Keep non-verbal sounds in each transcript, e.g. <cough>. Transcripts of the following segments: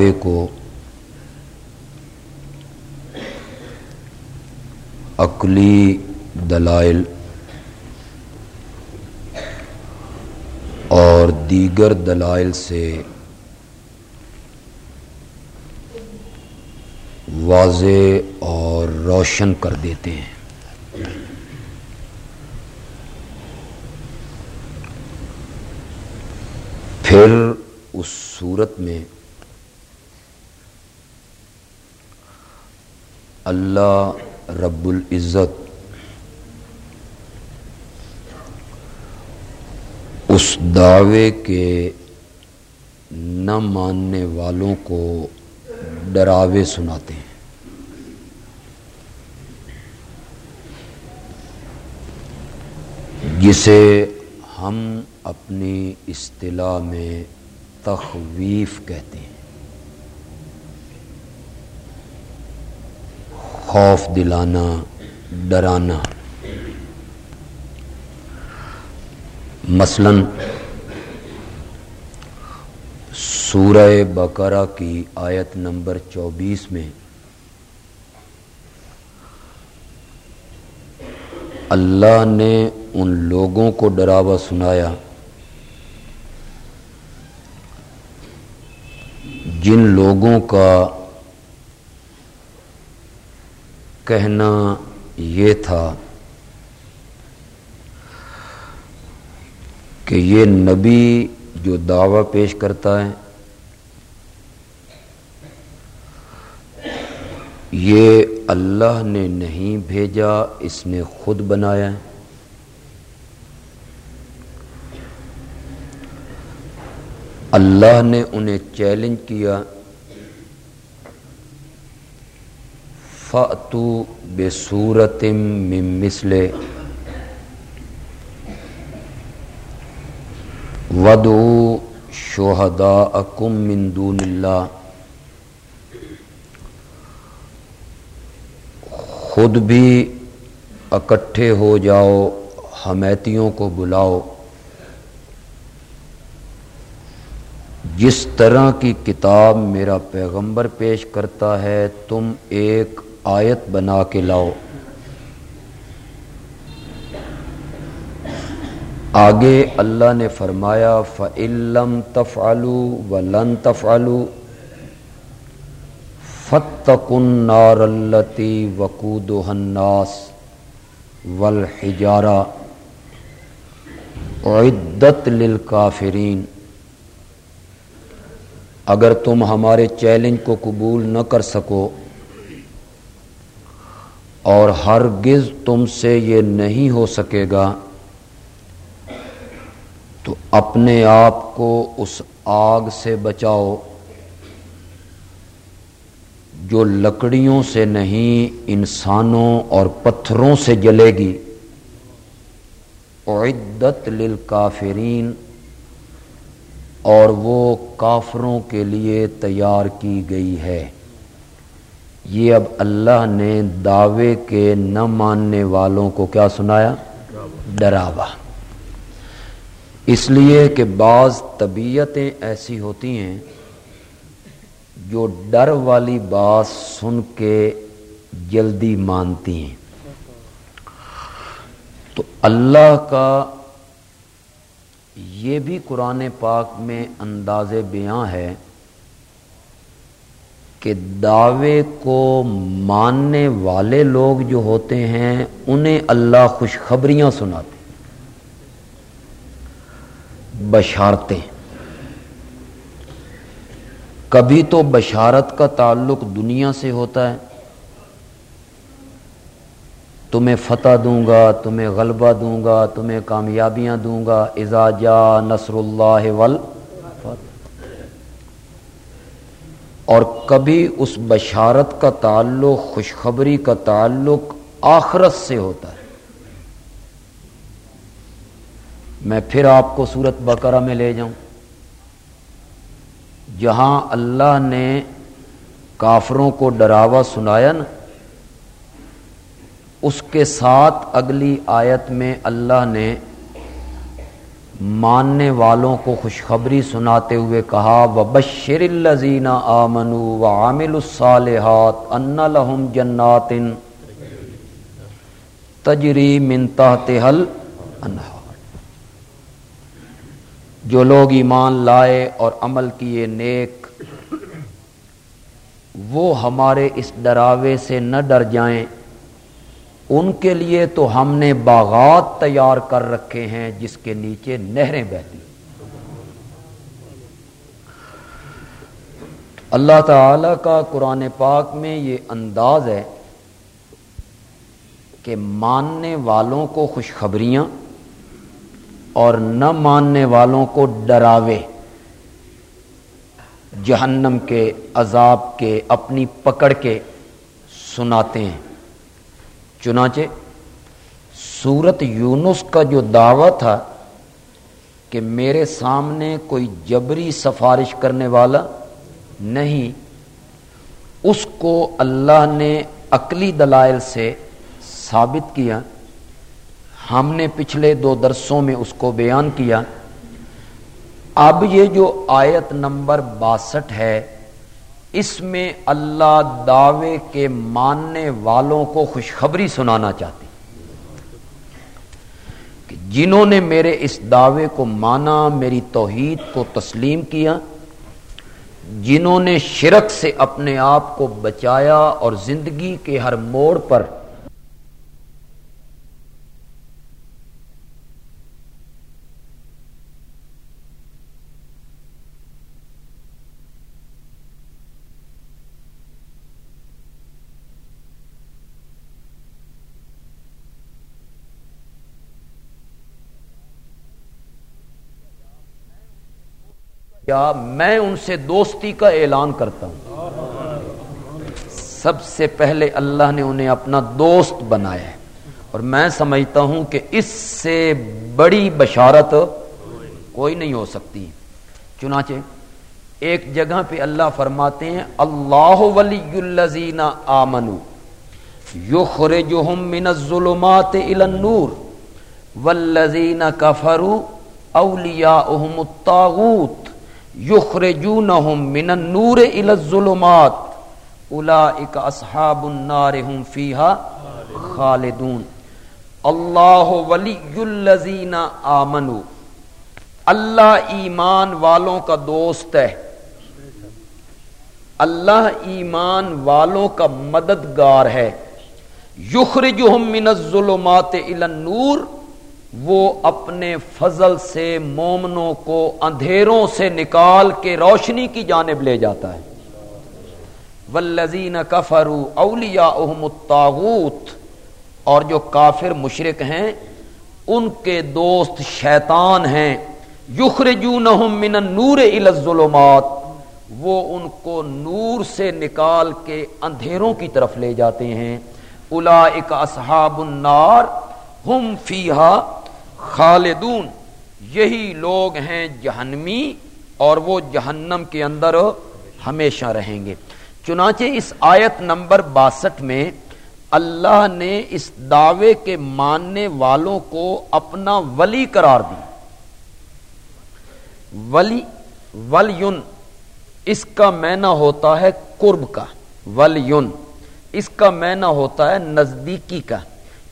دعوے کو عقلی دلائل اور دیگر دلائل سے واضح اور روشن کر دیتے ہیں۔ پھر اس صورت میں اللہ رب العزت اس دعوے کے نہ ماننے والوں کو ڈراوے سناتے ہیں۔ جسے ہم اپنی اصطلاح میں تخویف کہتے ہیں۔ خوف دلانا، ڈرانا۔ مثلا سورہ بقرہ کی آیت نمبر چوبیس میں اللہ نے ان لوگوں کو ڈراوا سنایا جن لوگوں کا کہنا یہ تھا کہ یہ نبی جو دعویٰ پیش کرتا ہے، یہ اللہ نے نہیں بھیجا، اس نے خود بنایا ہے۔ اللہ نے انہیں چیلنج کیا۔ فاتو بے صورت مسلے ودو شہدا اکم مندون اللہ خود بھی اکٹھے ہو جاؤ، حمیتیوں کو بلاؤ۔ جس طرح کی کتاب میرا پیغمبر پیش کرتا ہے، تم ایک آیت بنا کے لاؤ۔ آگے اللہ نے فرمایا فعلم تفعلو و لن تفعلو فتقن نار التی وقود الناس والحجارہ عدت للکافرین اگر تم ہمارے چیلنج کو قبول نہ کر سکو اور ہرگز تم سے یہ نہیں ہو سکے گا۔ تو اپنے آپ کو اس آگ سے بچاؤ جو لکڑیوں سے نہیں، انسانوں اور پتھروں سے جلے گی۔ عدت للکافرین اور وہ کافروں کے لیے تیار کی گئی ہے۔ یہ اب اللہ نے دعوے کے نہ ماننے والوں کو کیا سنایا؟ ڈراوا۔ اس لیے کہ بعض طبیعتیں ایسی ہوتی ہیں جو ڈر والی بات سن کے جلدی مانتی ہیں۔ تو اللہ کا یہ بھی قرآن پاک میں انداز بیاں ہے کہ دعوے کو ماننے والے لوگ جو ہوتے ہیں، انہیں اللہ خوشخبریاں سناتے بشارتیں کبھی تو بشارت کا تعلق دنیا سے ہوتا ہے۔ تمہیں فتح دوں گا، تمہیں غلبہ دوں گا، تمہیں کامیابیاں دوں گا۔ جا نصر اللہ ول اور کبھی اس بشارت کا تعلق، خوشخبری کا تعلق آخرت سے ہوتا ہے۔ میں پھر آپ کو صورت بقرہ میں لے جاؤں۔ جہاں اللہ نے کافروں کو ڈراوا سنایا نا، اس کے ساتھ اگلی آیت میں اللہ نے ماننے والوں کو خوشخبری سناتے ہوئے کہا و بشر الزین آمن و عامل الصالحات ان لہم جنات تجری منتا تہل انہار جو لوگ ایمان لائے اور عمل کیے نیک، وہ ہمارے اس ڈراوے سے نہ ڈر جائیں۔ ان کے لیے تو ہم نے باغات تیار کر رکھے ہیں جس کے نیچے نہریں بہتی اللہ تعالی کا قرآن پاک میں یہ انداز ہے کہ ماننے والوں کو خوشخبریاں اور نہ ماننے والوں کو ڈراوے۔ جہنم کے، عذاب کے، اپنی پکڑ کے سناتے ہیں۔ چنانچہ سورت یونس کا جو دعویٰ تھا کہ میرے سامنے کوئی جبری سفارش کرنے والا نہیں، اس کو اللہ نے عقلی دلائل سے ثابت کیا، ہم نے پچھلے دو درسوں میں اس کو بیان کیا۔ اب یہ جو آیت نمبر باسٹھ ہے اس میں اللہ دعوے کے ماننے والوں کو خوشخبری سنانا چاہتی۔ کہ جنہوں نے میرے اس دعوے کو مانا، میری توحید کو تسلیم کیا، جنہوں نے شرک سے اپنے آپ کو بچایا اور زندگی کے ہر موڑ پر کیا میں ان سے دوستی کا اعلان کرتا ہوں۔ سب سے پہلے اللہ نے انہیں اپنا دوست بنایا ہے۔ اور میں سمجھتا ہوں کہ اس سے بڑی بشارت کوئی نہیں ہو سکتی۔ چنانچہ ایک جگہ پہ اللہ فرماتے ہیں، اللہ ولی الزین آمنو یخرجہم من الظلمات الى النور والذین کفروا اولیاؤہم الطاغوت یخرجونہم من النور الى الظلمات. اولئک اصحاب النار ہم فیہا خالدون. اللہ ولی الذین آمنو. اللہ ایمان والوں کا دوست ہے. اللہ ایمان والوں کا مددگار ہے. یخرجہم من الظلمات الى النور. وہ اپنے فضل سے مومنوں کو اندھیروں سے نکال کے روشنی کی جانب لے جاتا ہے۔ ولزین کفرو اولیا الطاغوت۔ اور جو کافر مشرق ہیں، ان کے دوست شیطان ہیں۔ یخرجونہم من النور الى الظلمات۔ وہ ان کو نور سے نکال کے اندھیروں کی طرف لے جاتے ہیں۔ اولئک اصحاب النار۔ ہم فیہا خالدون، یہی لوگ ہیں جہنمی اور وہ جہنم کے اندر ہمیشہ رہیں گے۔ چنانچہ اس آیت نمبر باسٹھ میں اللہ نے اس دعوے کے ماننے والوں کو اپنا ولی قرار دی۔ ولی، ولیون، اس کا مینا ہوتا ہے قرب کا۔ ولیون، اس کا مینا ہوتا ہے نزدیکی کا۔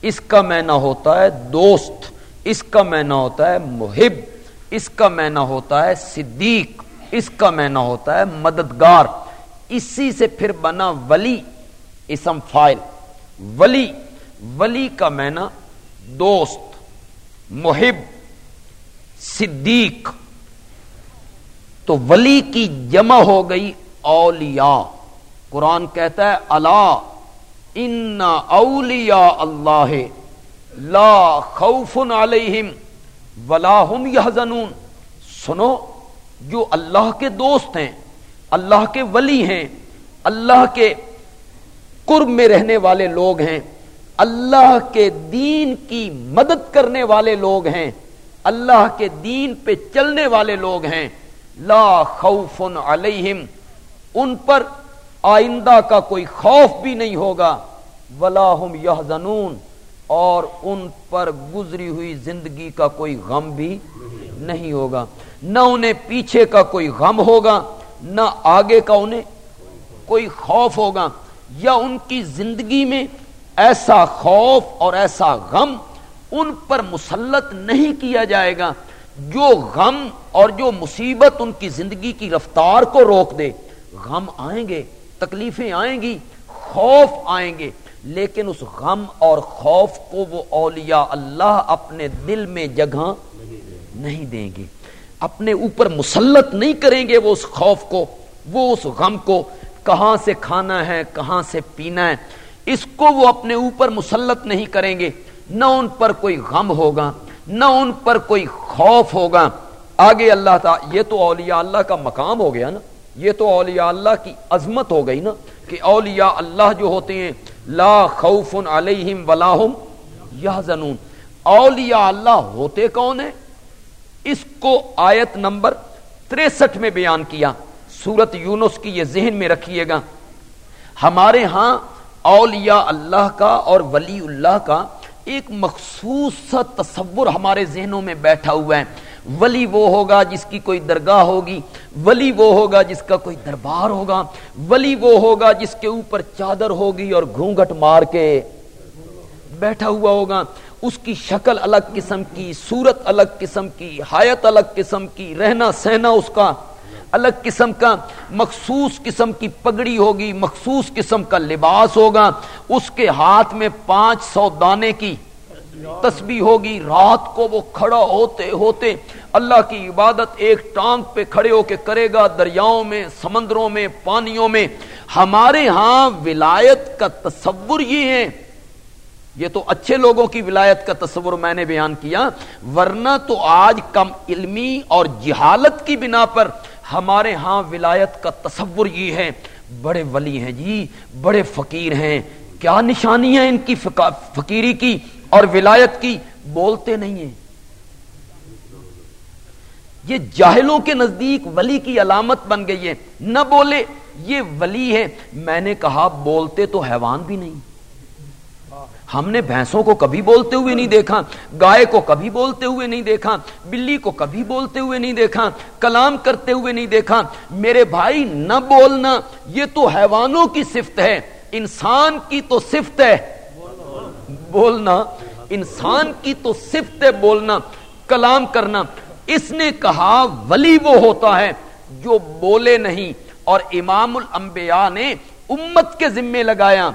اس کا مینا ہوتا ہے دوست۔ اس کا مینا ہوتا ہے محب، اس کا مینا ہوتا ہے صدیق، اس کا مینا ہوتا ہے مددگار۔ اسی سے پھر بنا ولی، اسم فائل ولی ولی کا مینا دوست، محب، صدیق۔ تو ولی کی جمع ہو گئی اولیاء۔ قرآن کہتا ہے اللہ ان اولیاء اللہ لا خوف علیہم ولا هم يحزنون سنو، جو اللہ کے دوست ہیں، اللہ کے ولی ہیں، اللہ کے قرب میں رہنے والے لوگ ہیں، اللہ کے دین کی مدد کرنے والے لوگ ہیں، اللہ کے دین پہ چلنے والے لوگ ہیں۔ لا خوف علیہم، ان پر آئندہ کا کوئی خوف بھی نہیں ہوگا۔ ولا هم يحزنون اور ان پر گزری ہوئی زندگی کا کوئی غم بھی نہیں ہوگا۔ نہ انہیں پیچھے کا کوئی غم ہوگا، نہ آگے کا انہیں کوئی خوف ہوگا۔ یا ان کی زندگی میں ایسا خوف اور ایسا غم ان پر مسلط نہیں کیا جائے گا، جو غم اور جو مصیبت ان کی زندگی کی رفتار کو روک دے۔ غم آئیں گے، تکلیفیں آئیں گی، خوف آئیں گے۔ لیکن اس غم اور خوف کو وہ اولیاء اللہ اپنے دل میں جگہ نہیں دیں گے۔ اپنے اوپر مسلط نہیں کریں گے وہ اس خوف کو، وہ اس غم کو۔ کہاں سے کھانا ہے، کہاں سے پینا ہے، اس کو وہ اپنے اوپر مسلط نہیں کریں گے۔ نہ ان پر کوئی غم ہوگا، نہ ان پر کوئی خوف ہوگا۔ آگے اللہ تعالی، یہ تو اولیاء اللہ کا مقام ہو گیا نا۔ یہ تو اولیاء اللہ کی عظمت ہو گئی نا۔ کہ اولیاء اللہ جو ہوتے ہیں، لا خوف علیہم ولاحم یا زنون اولیاء اللہ ہوتے کون ہیں؟ اس کو آیت نمبر تریسٹھ میں بیان کیا۔ سورت یونس کی یہ ذہن میں رکھیے گا۔ ہمارے ہاں اولیاء اللہ کا اور ولی اللہ کا ایک مخصوص تصور ہمارے ذہنوں میں بیٹھا ہوا ہے۔ ولی وہ ہوگا جس کی کوئی درگاہ ہوگی، ولی وہ ہوگا جس کا کوئی دربار ہوگا، ولی وہ ہوگا جس کے اوپر چادر ہوگی اور گھونگٹ مار کے بیٹھا ہوا ہوگا۔ اس کی شکل الگ قسم کی، صورت الگ قسم کی حایت الگ قسم کی، رہنا سہنا اس کا الگ قسم کا۔ مخصوص قسم کی پگڑی ہوگی، مخصوص قسم کا لباس ہوگا۔ اس کے ہاتھ میں پانچ سو دانے کی تسبیح ہوگی۔ رات کو وہ کھڑا ہوتے ہوتے اللہ کی عبادت ایک ٹانگ پہ کھڑے ہو کے کرے گا، دریاؤں میں، سمندروں میں، پانیوں میں۔ ہمارے ہاں ولایت کا تصور یہ ہے۔ یہ تو اچھے لوگوں کی ولایت کا تصور میں نے بیان کیا۔ ورنہ تو آج کم علمی اور جہالت کی بنا پر ہمارے ہاں ولایت کا تصور یہ ہے۔ بڑے ولی ہیں جی بڑے فقیر ہیں۔ کیا نشانی ہے ان کی فقیری کی اور ولایت کی؟ بولتے نہیں ہیں۔ یہ جاہلوں کے نزدیک ولی کی علامت بن گئی ہے۔ نہ بولے، یہ ولی ہے۔ میں نے کہا، بولتے تو حیوان بھی نہیں۔ ہم نے بھینسوں کو کبھی بولتے ہوئے نہیں دیکھا، گائے کو کبھی بولتے ہوئے نہیں دیکھا، بلی کو کبھی بولتے ہوئے نہیں دیکھا، کلام کرتے ہوئے نہیں دیکھا۔ میرے بھائی، نہ بولنا، یہ تو حیوانوں کی صفت ہے۔ انسان کی تو صفت ہے۔ بولنا، انسان کی تو صفت ہے بولنا، کلام کرنا۔ اس نے کہا ولی وہ ہوتا ہے جو بولے نہیں۔ اور امام الانبیاء نے امت کے ذمے لگایا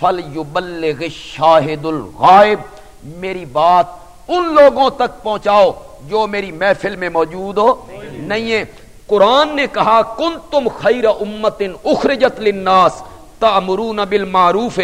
فل یبلغ شاہد الغائب۔ میری بات ان لوگوں تک پہنچاؤ جو میری محفل میں موجود ہو۔ نہیں ہے۔ قرآن نے کہا کن تم خیر امت اخرجت للناس تامرون بالمعروف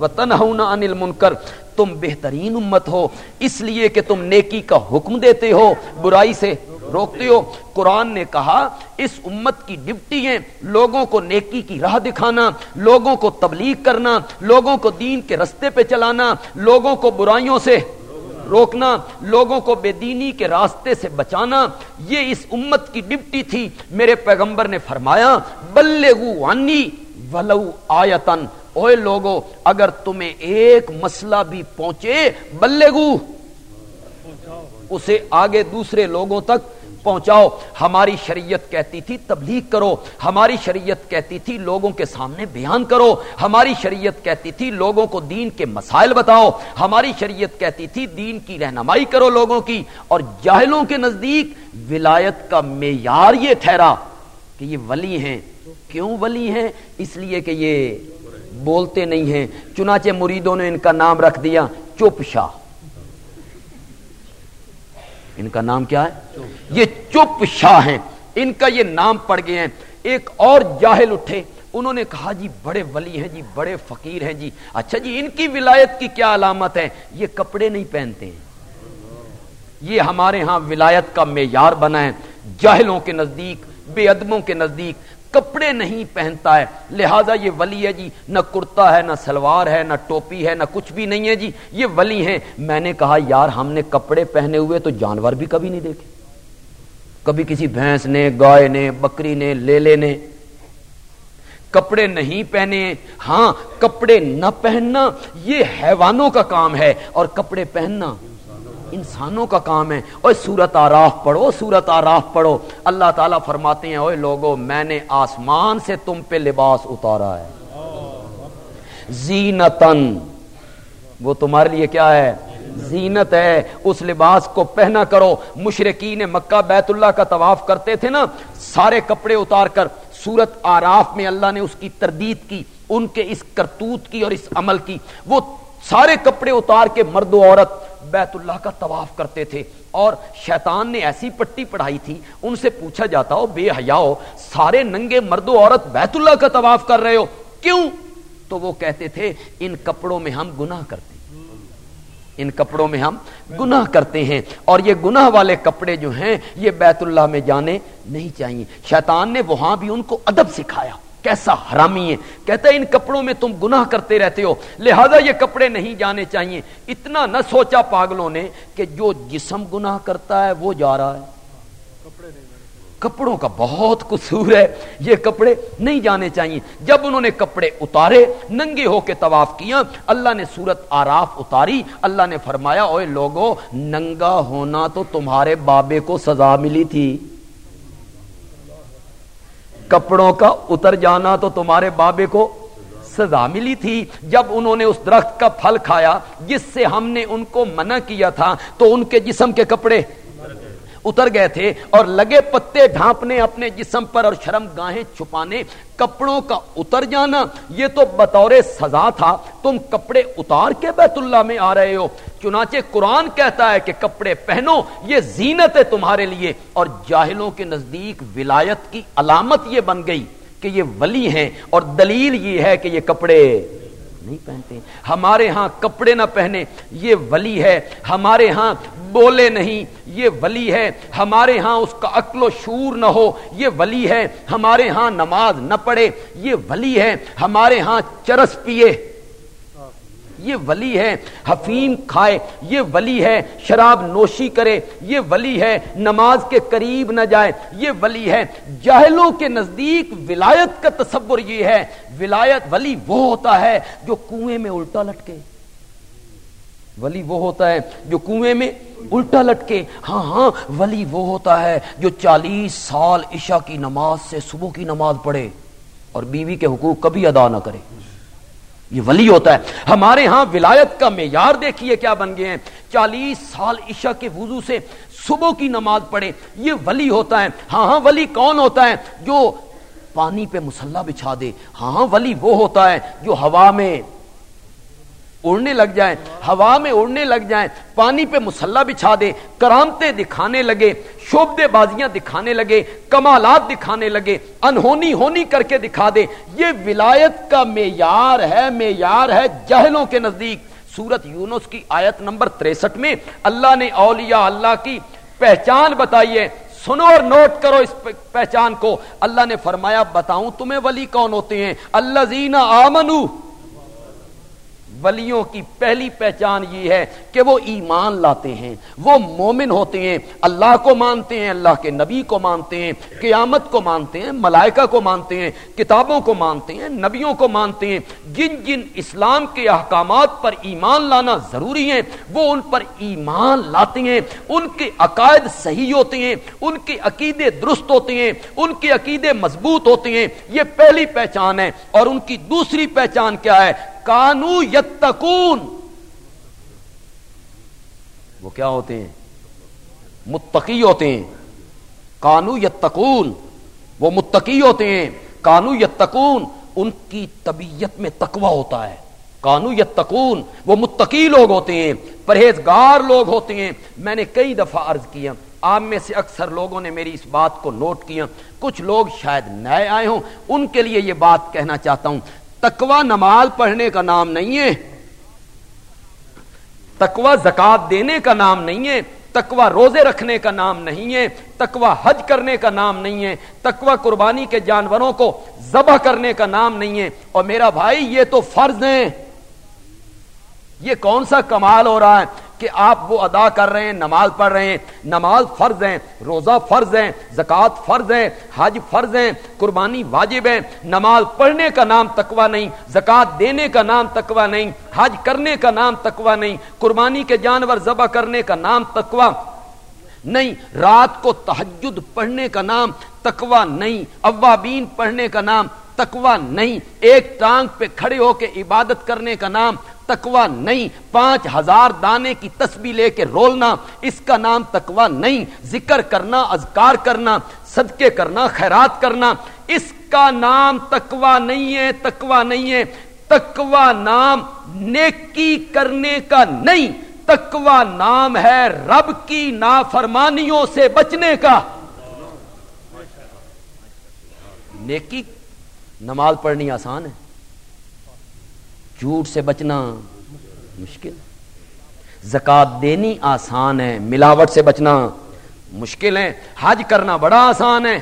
وتنہون عن المنکر۔ تم بہترین امت ہو، اس لیے کہ تم نیکی کا حکم دیتے ہو، برائی سے روکتے ہو۔ قرآن نے کہا، اس امت کی ڈپٹی ہیں لوگوں کو نیکی کی راہ دکھانا، لوگوں کو تبلیغ کرنا، لوگوں کو دین کے رستے پہ چلانا، لوگوں کو برائیوں سے روکنا، لوگوں کو بے دینی کے راستے سے بچانا۔ یہ اس امت کی ڈپٹی تھی۔ میرے پیغمبر نے فرمایا، بلغو عنی ولو آیتن اوے لوگو، اگر تمہیں ایک مسئلہ بھی پہنچے، بلغو، اسے آگے دوسرے لوگوں تک پہنچاؤ۔ ہماری شریعت کہتی تھی، تبلیغ کرو۔ ہماری شریعت کہتی تھی، لوگوں کے سامنے بیان کرو۔ ہماری شریعت کہتی تھی، لوگوں کو دین کے مسائل بتاؤ۔ ہماری شریعت کہتی تھی، دین کی رہنمائی کرو لوگوں کی۔ اور جاہلوں کے نزدیک ولایت کا معیار یہ ٹھہرا کہ یہ ولی ہیں۔ کیوں ولی ہیں؟ اس لیے کہ یہ بولتے نہیں ہیں، چنانچہ مریدوں نے ان کا نام رکھ دیا چپ شاہ ان کا نام کیا ہے؟ یہ چپ شاہ ہیں۔ ان کا یہ نام پڑ گئے ہیں۔ ایک اور جاہل اٹھے، انہوں نے کہا جی بڑے ولی ہیں جی بڑے فقیر ہیں جی۔ اچھا جی ان کی ولایت کی کیا علامت ہے؟ یہ کپڑے نہیں پہنتے۔ ہیں یہ ہمارے ہاں ولایت کا معیار بنا ہے۔ جاہلوں کے نزدیک، بے ادبوں کے نزدیک کپڑے نہیں پہنتا ہے۔ لہذا یہ ولی ہے جی نہ کرتا ہے، نہ سلوار ہے، نہ ٹوپی ہے، نہ کچھ بھی نہیں ہے جی۔ یہ ولی ہے میں نے کہا، یار، ہم نے کپڑے پہنے ہوئے تو جانور بھی کبھی نہیں دیکھے۔ کبھی کسی بھینس نے، گائے نے، بکری نے لے نے کپڑے نہیں پہنے۔ ہاں کپڑے نہ پہننا، یہ حیوانوں کا کام ہے۔ اور کپڑے پہننا انسانوں کا کام ہے۔ اوے سورت آراف پڑھو، سورت آراف پڑھو۔ اللہ تعالیٰ فرماتے ہیں اوے لوگو، میں نے آسمان سے تم پہ لباس اتارا ہے۔ زینتن وہ تمہارے لیے کیا ہے؟ زینت ہے۔ اس لباس کو پہنا کرو۔ مشرقین مکہ بیت اللہ کا طواف کرتے تھے نا، سارے کپڑے اتار کر۔ سورت آراف میں اللہ نے اس کی تردید کی، ان کے اس کرتوت کی اور اس عمل کی۔ وہ سارے کپڑے اتار کے مرد و عورت بیت اللہ کا طواف کرتے تھے اور شیطان نے ایسی پٹی پڑھائی تھی، ان سے پوچھا جاتا ہو، بے حیا ہو، سارے ننگے مرد و عورت بیت اللہ کا طواف کر رہے ہو، کیوں؟ تو وہ کہتے تھے، ان کپڑوں میں ہم گناہ کرتے ان کپڑوں میں ہم گناہ کرتے ہیں۔ اور یہ گناہ والے کپڑے جو ہیں، یہ بیت اللہ میں جانے نہیں چاہیے شیطان نے وہاں بھی ان کو ادب سکھایا۔ کیسا حرامی ہے کہتا ہے، ان کپڑوں میں تم گناہ کرتے رہتے ہو، لہذا یہ کپڑے نہیں جانے چاہیے۔ اتنا نہ سوچا پاگلوں نے کہ جو جسم گناہ کرتا ہے، وہ جا رہا ہے۔ کپڑوں کا بہت قصور ہے۔ یہ کپڑے نہیں جانے چاہیے۔ جب انہوں نے کپڑے اتارے، ننگے ہو کے طواف کیا، اللہ نے صورت آراف اتاری۔ اللہ نے فرمایا اوے لوگو، ننگا ہونا تو تمہارے بابے کو سزا ملی تھی۔ کپڑوں کا اتر جانا تو تمہارے بابے کو سزا ملی تھی۔ جب انہوں نے اس درخت کا پھل کھایا جس سے ہم نے ان کو منع کیا تھا، تو ان کے جسم کے کپڑے اتر گئے تھے اور لگے پتے ڈھانپنے اپنے جسم پر اور شرم گاہیں چھپانے کپڑوں کا اتر جانا۔ یہ تو بطور سزا تھا۔ تم کپڑے اتار کے بیت اللہ میں آ رہے ہو۔ چنانچہ قرآن کہتا ہے کہ کپڑے پہنو۔ یہ زینت ہے تمہارے لیے۔ اور جاہلوں کے نزدیک ولایت کی علامت یہ بن گئی کہ یہ ولی ہیں اور دلیل یہ ہے کہ یہ کپڑے نہیں پہنتے۔ ہمارے ہاں کپڑے نہ پہنے، یہ ولی ہے۔ ہمارے ہاں بولے نہیں، یہ ولی ہے۔ ہمارے ہاں اس کا عقل و شور نہ ہو، یہ ولی ہے۔ ہمارے ہاں نماز نہ پڑھے، یہ ولی ہے۔ ہمارے ہاں چرس پیے یہ ولی ہے، حفیم کھائے، یہ ولی ہے، شراب نوشی کرے، یہ ولی ہے، نماز کے قریب نہ جائے، یہ ولی ہے۔ جاہلوں کے نزدیک ولایت کا تصور یہ ہے، ولایت ولی وہ ہوتا ہے جو کنویں میں الٹا لٹکے۔ ولی وہ ہوتا ہے جو کنویں میں الٹا لٹکے۔ ہاں ہاں ولی وہ ہوتا ہے جو چالیس سال عشاء کی نماز سے صبح کی نماز پڑھے اور بیوی کے حقوق کبھی ادا نہ کرے۔ یہ ولی ہوتا ہے۔ ہمارے ہاں ولایت کا معیار دیکھیے کیا بن گئے ہیں۔ چالیس سال عشاء کے وضو سے صبح کی نماز پڑھے یہ ولی ہوتا ہے۔ ہاں ہاں ولی کون ہوتا ہے؟ جو پانی پہ مسلح بچھا دے۔ ہاں ہاں ولی وہ ہوتا ہے جو ہوا میں اڑنے لگ جائیں، ہوا میں اڑنے لگ جائیں، پانی پہ مسلح بچھا دے کرامتے دکھانے لگے شوبدے بازیاں دکھانے لگے، کمالات دکھانے لگے، انہونی ہونی کر کے دکھا دے یہ ولایت کا معیار ہے معیار ہے جہلوں کے نزدیک۔ سورت یونس کی آیت نمبر تریسٹھ میں اللہ نے اولیاء اللہ کی پہچان بتائی ہے۔ سنو اور نوٹ کرو اس پہچان کو۔ اللہ نے فرمایا، بتاؤں تمہیں ولی کون ہوتے ہیں؟ اللہ زینا آمنو۔ ولیوں کی پہلی پہچان یہ ہے کہ وہ ایمان لاتے ہیں، وہ مومن ہوتے ہیں، اللہ کو مانتے ہیں، اللہ کے نبی کو مانتے ہیں، قیامت کو مانتے ہیں، ملائکہ کو مانتے ہیں، کتابوں کو مانتے ہیں، نبیوں کو مانتے ہیں۔ جن جن اسلام کے احکامات پر ایمان لانا ضروری ہے وہ ان پر ایمان لاتے ہیں۔ ان کے عقائد صحیح ہوتے ہیں، ان کے عقیدے درست ہوتے ہیں، ان کے عقیدے مضبوط ہوتے ہیں۔ یہ پہلی پہچان ہے۔ اور ان کی دوسری پہچان کیا ہے؟ کانو یتکون وہ کیا ہوتے ہیں؟ متقی ہوتے ہیں۔ کانو یتکون وہ متقی ہوتے ہیں۔ کانو یتکون ان کی طبیعت میں تقوی ہوتا ہے۔ کانو یتکون وہ متقی لوگ ہوتے ہیں۔ پرہیزگار لوگ ہوتے ہیں۔ میں نے کئی دفعہ عرض کیا۔ آپ میں سے اکثر لوگوں نے میری اس بات کو نوٹ کیا۔ کچھ لوگ شاید نئے آئے ہوں۔ ان کے لیے یہ بات کہنا چاہتا ہوں۔ تکوا نماز پڑھنے کا نام نہیں ہے۔ تکوا زکات دینے کا نام نہیں ہے۔ تکوا روزے رکھنے کا نام نہیں ہے۔ تکوا حج کرنے کا نام نہیں ہے۔ تکوا قربانی کے جانوروں کو ذبح کرنے کا نام نہیں ہے۔ اور میرا بھائی، یہ تو فرض ہیں یہ کون سا کمال ہو رہا ہے؟ کہ آپ وہ ادا کر رہے ہیں، نماز پڑھ رہے ہیں، نماز فرض ہیں، روزہ فرض ہیں، زکوٰۃ فرض ہیں، حج فرض ہیں، قربانی واجب ہے، نماز پڑھنے کا نام تقوی نہیں، زکوٰۃ دینے کا نام تقوی نہیں، حج کرنے کا نام تقوی نہیں، قربانی کے جانور ذبح کرنے کا نام تقوی نہیں، رات کو تحجد پڑھنے کا نام تکوا نہیں، اوابین پڑھنے کا نام تکوا نہیں، ایک ٹانگ پہ کھڑے ہو کے عبادت کرنے کا نام تکوا نہیں۔ پانچ ہزار دانے کی تسبیح لے کے رولنا، اس کا نام تکوا نہیں۔ ذکر کرنا، اذکار کرنا، صدقے کرنا، خیرات کرنا۔ اس کا نام تکوا نہیں ہے تکوا نہیں ہے۔ تکوا نام نیکی کرنے کا نہیں۔ تکوا نام ہے رب کی نافرمانیوں سے بچنے کا۔ نیکی، نماز پڑھنی آسان ہے۔ جھوٹ سے بچنا مشکل۔ زکات دینی آسان ہے، ملاوٹ سے بچنا مشکل ہے۔ حج کرنا بڑا آسان ہے،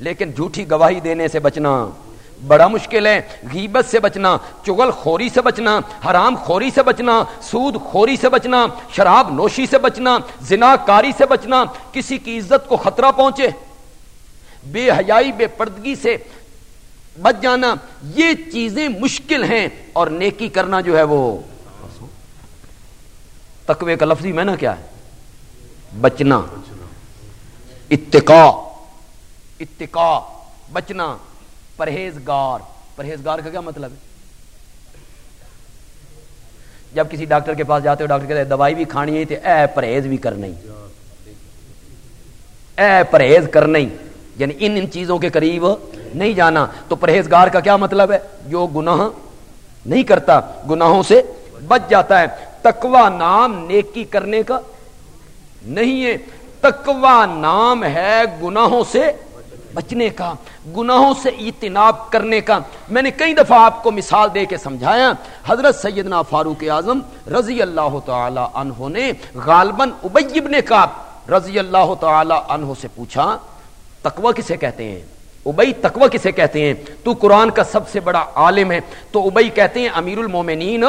لیکن جھوٹی گواہی دینے سے بچنا بڑا مشکل ہے۔ غیبت سے بچنا چگل خوری سے بچنا، حرام خوری سے بچنا، سود خوری سے بچنا، شراب نوشی سے بچنا، زنا کاری سے بچنا، کسی کی عزت کو خطرہ پہنچے۔ بے حیائی، بے پردگی سے بچ جانا، یہ چیزیں مشکل ہیں اور نیکی کرنا جو ہے وہ تقوی کا لفظی میں نا کیا ہے؟ بچنا۔ اتقا اتقا بچنا۔ پرہیزگار۔ پرہیزگار کا کیا مطلب ہے؟ جب کسی ڈاکٹر کے پاس جاتے ہو، ڈاکٹر کہتے ہیں دوائی بھی کھانی ہے تو اے پرہیز بھی کرنا ہی اے پرہیز کرنا ہی یعنی ان ان چیزوں کے قریب نہیں جانا۔ تو پرہیزگار کا کیا مطلب ہے؟ جو گناہ نہیں کرتا، گناہوں سے بچ جاتا ہے۔ تکوا نام نیکی کرنے کا نہیں ہے۔ تکوا نام ہے گناہوں سے بچنے کا، گناہوں سے اجتناب کرنے کا۔ میں نے کئی دفعہ آپ کو مثال دے کے سمجھایا۔ حضرت سیدنا فاروق اعظم رضی اللہ تعالی عنہ نے غالباً ابیب نے کہا رضی اللہ تعالی عنہ سے پوچھا تقوی کسے کہتے ہیں؟ ابئی تقوی کسے کہتے ہیں؟ تو قرآن کا سب سے بڑا عالم ہے۔ تو ابئی کہتے ہیں امیر المومنین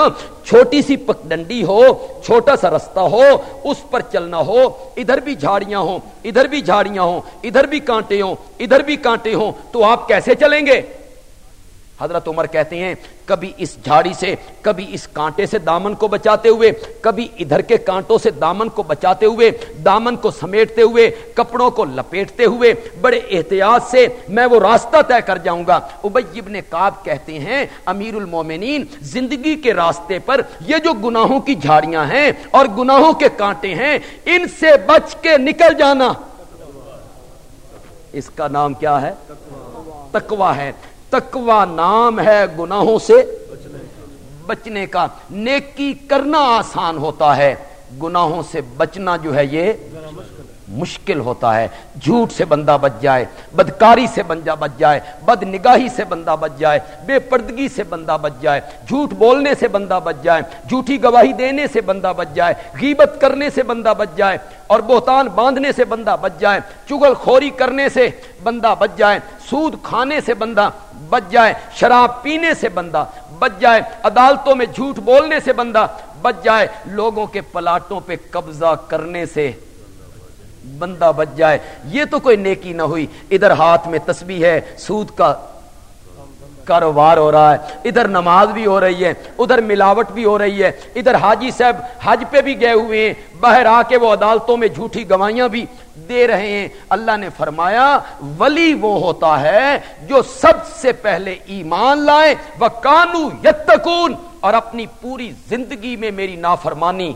چھوٹی سی پکڈنڈی ہو، چھوٹا سا رستہ ہو، اس پر چلنا ہو، ادھر بھی جھاڑیاں ہوں، ادھر بھی جھاڑیاں ہوں، ادھر بھی کانٹے ہوں، ادھر بھی کانٹے ہوں، تو آپ کیسے چلیں گے؟ حضرت عمر کہتے ہیں، کبھی اس جھاڑی سے، کبھی اس کانٹے سے دامن کو بچاتے ہوئے، کبھی ادھر کے کانٹوں سے دامن کو بچاتے ہوئے، دامن کو سمیٹتے ہوئے، کپڑوں کو لپیٹتے ہوئے، بڑے احتیاط سے میں وہ راستہ طے کر جاؤں گا۔ ابی ابن کاب کہتے ہیں، امیر المومنین، زندگی کے راستے پر یہ جو گناہوں کی جھاڑیاں ہیں اور گناہوں کے کانٹے ہیں، ان سے بچ کے نکل جانا۔ اس کا نام کیا ہے؟ تکوا ہے۔ تکوا نام ہے گناہوں سے بچنے کا نیکی کرنا آسان ہوتا ہے گناہوں سے بچنا جو ہے یہ مشکل ہوتا ہے جھوٹ سے بندہ بچ جائے بدکاری سے بندہ بچ جائے بد نگاہی سے بندہ بچ جائے بے پردگی سے بندہ بچ جائے جھوٹ بولنے سے بندہ بچ جائے جھوٹی گواہی دینے سے بندہ بچ جائے غیبت کرنے سے بندہ بچ جائے اور بہتان باندھنے سے بندہ بچ جائے چگل خوری کرنے سے بندہ بچ جائے سود کھانے سے بندہ بچ جائے، شراب پینے سے بندہ بچ جائے، عدالتوں میں جھوٹ بولنے سے بندہ بچ جائے، لوگوں کے پلاٹوں پہ قبضہ کرنے سے بندہ بچ جائے۔ یہ تو کوئی نیکی نہ ہوئی۔ ادھر ہاتھ میں تسبیح ہے، سود کا کاروبار ہو رہا ہے۔ ادھر نماز بھی ہو رہی ہے، ادھر ملاوٹ بھی ہو رہی ہے۔ ادھر حاجی صاحب حج پہ بھی گئے ہوئے ہیں۔ باہر آ کے وہ عدالتوں میں جھوٹی گوائیاں بھی دے رہے ہیں۔ اللہ نے فرمایا، ولی وہ ہوتا ہے جو سب سے پہلے ایمان لائے وہ کانو یتکون اور اپنی پوری زندگی میں میری نافرمانی۔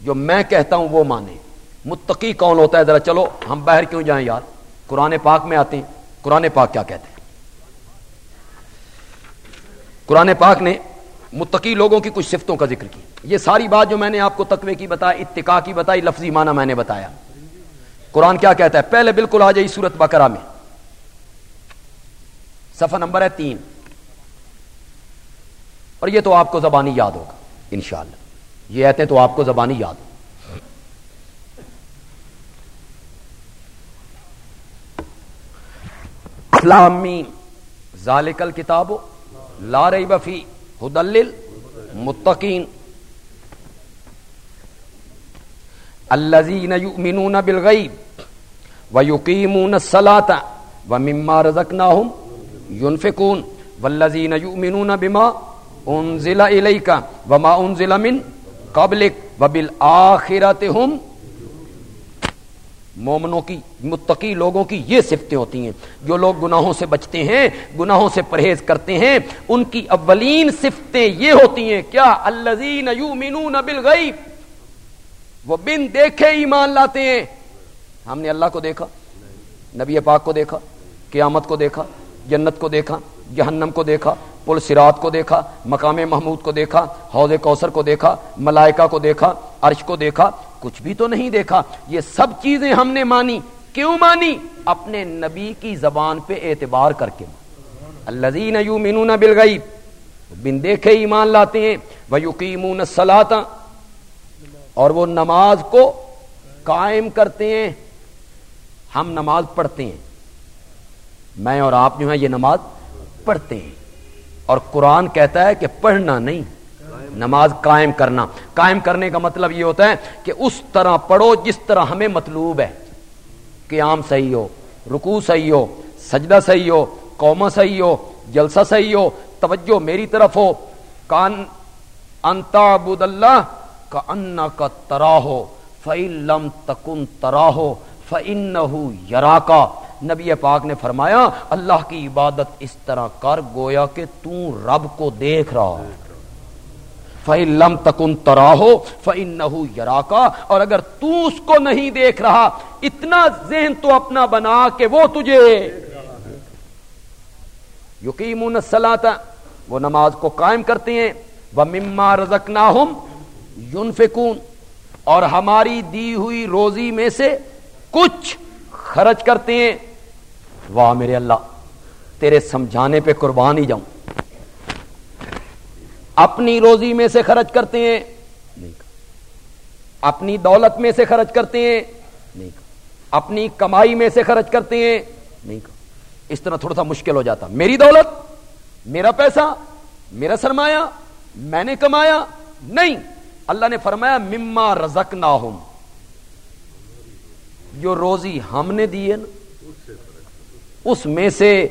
جو میں کہتا ہوں وہ مانے۔ متقی کون ہوتا ہے؟ ذرا چلو، ہم باہر کیوں جائیں یار؟ قرآن پاک میں آتے ہیں۔ قرآن پاک کیا کہتے ہیں؟ قرآن پاک نے متقی لوگوں کی کچھ صفتوں کا ذکر کی یہ ساری بات جو میں نے آپ کو تقوی کی بتائی اتقا کی بتائی، لفظی معنی میں نے بتایا۔ قرآن کیا کہتا ہے؟ پہلے بالکل آ جائے سورت بکرا میں۔ صفحہ نمبر ہے تین۔ اور یہ تو آپ کو زبانی یاد ہوگا، انشاءاللہ۔ یہ آتے تو آپ کو زبانی یاد اسلامی ذالکل کتاب لا رہی بفی ہدل متقین۔ الذین یؤمنون بالغیب ویقیمون الصلاة ومما رزقناہم ينفقون والذین یؤمنون بما انزل الیک وما انزل من قبلک وبالآخرت ہم مومنوں کی، متقی لوگوں کی یہ صفتیں ہوتی ہیں۔ جو لوگ گناہوں سے بچتے ہیں، گناہوں سے پرہیز کرتے ہیں، ان کی اولین صفتیں یہ ہوتی ہیں، کیا الذین یؤمنون بالغیب؟ وہ بن دیکھے ایمان لاتے ہیں۔ ہم نے اللہ کو دیکھا، نبی پاک کو دیکھا، قیامت کو دیکھا، جنت کو دیکھا، جہنم کو دیکھا پل سرات کو دیکھا، مقام محمود کو دیکھا، حوض کوثر کو دیکھا، ملائکہ کو دیکھا، عرش کو دیکھا، کچھ بھی تو نہیں دیکھا۔ یہ سب چیزیں ہم نے مانی۔ کیوں مانی؟ اپنے نبی کی زبان پہ اعتبار کر کے۔ الذین یؤمنون بالغیب۔ بن دیکھے ایمان لاتے ہیں۔ ویقیمون الصلاۃ۔ اور وہ نماز کو قائم کرتے ہیں۔ ہم نماز پڑھتے ہیں۔ میں اور آپ جو ہیں یہ نماز پڑھتے ہیں۔ اور قرآن کہتا ہے کہ پڑھنا نہیں، نماز قائم کرنا۔ قائم کرنے کا مطلب یہ ہوتا ہے کہ اس طرح پڑھو جس طرح ہمیں مطلوب ہے۔ قیام صحیح ہو رکو صحیح ہو، سجدہ صحیح ہو قوما صحیح ہو، جلسہ صحیح ہو، توجہ میری طرف ہو۔ کان انتا بد اللہ کا انا کا ترا ہو فعلم تکن ترا ہو فن یرا کا نبی پاک نے فرمایا، اللہ کی عبادت اس طرح کر، گویا کہ تو رب کو دیکھ رہا ہو۔ فعلم تکن ترا ہو فن یرا اور اگر تو اس کو نہیں دیکھ رہا، اتنا ذہن تو اپنا بنا کہ وہ تجھے یقین وہ نماز کو قائم کرتے ہیں۔ وہ مما رزک یونفکون اور ہماری دی ہوئی روزی میں سے کچھ خرچ کرتے ہیں۔ واہ میرے اللہ، تیرے سمجھانے پہ قربان ہی جاؤں۔ اپنی روزی میں سے خرچ کرتے ہیں، نہیں۔ اپنی دولت میں سے خرچ کرتے ہیں، نہیں۔ اپنی کمائی میں سے خرچ کرتے ہیں، نہیں۔ اس طرح تھوڑا سا مشکل ہو جاتا۔ میری دولت، میرا پیسہ، میرا سرمایہ، میں نے کمایا، نہیں۔ اللہ نے فرمایا، مما رزک نہ جو روزی ہم نے دی ہے نا اس میں سے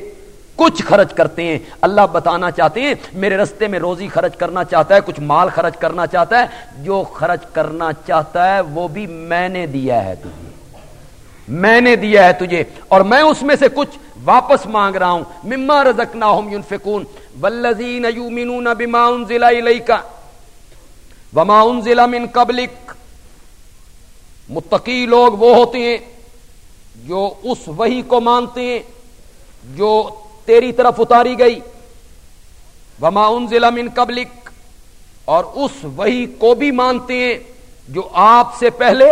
کچھ خرچ کرتے ہیں۔ اللہ بتانا چاہتے ہیں، میرے رستے میں روزی خرچ کرنا چاہتا ہے، کچھ مال خرچ کرنا چاہتا ہے۔ جو خرچ کرنا چاہتا ہے، وہ بھی میں نے دیا ہے تجھے۔ میں نے دیا ہے تجھے۔ اور میں اس میں سے کچھ واپس مانگ رہا ہوں۔ مما رزک نہ یونفقون والذین یؤمنون بما انزل الیک۔ وما انزل من قبلک۔ متقی لوگ وہ ہوتے ہیں جو اس وہی کو مانتے ہیں۔ جو تیری طرف اتاری گئی۔ وما انزل من قبلک۔ اور اس وہی کو بھی مانتے ہیں جو آپ سے پہلے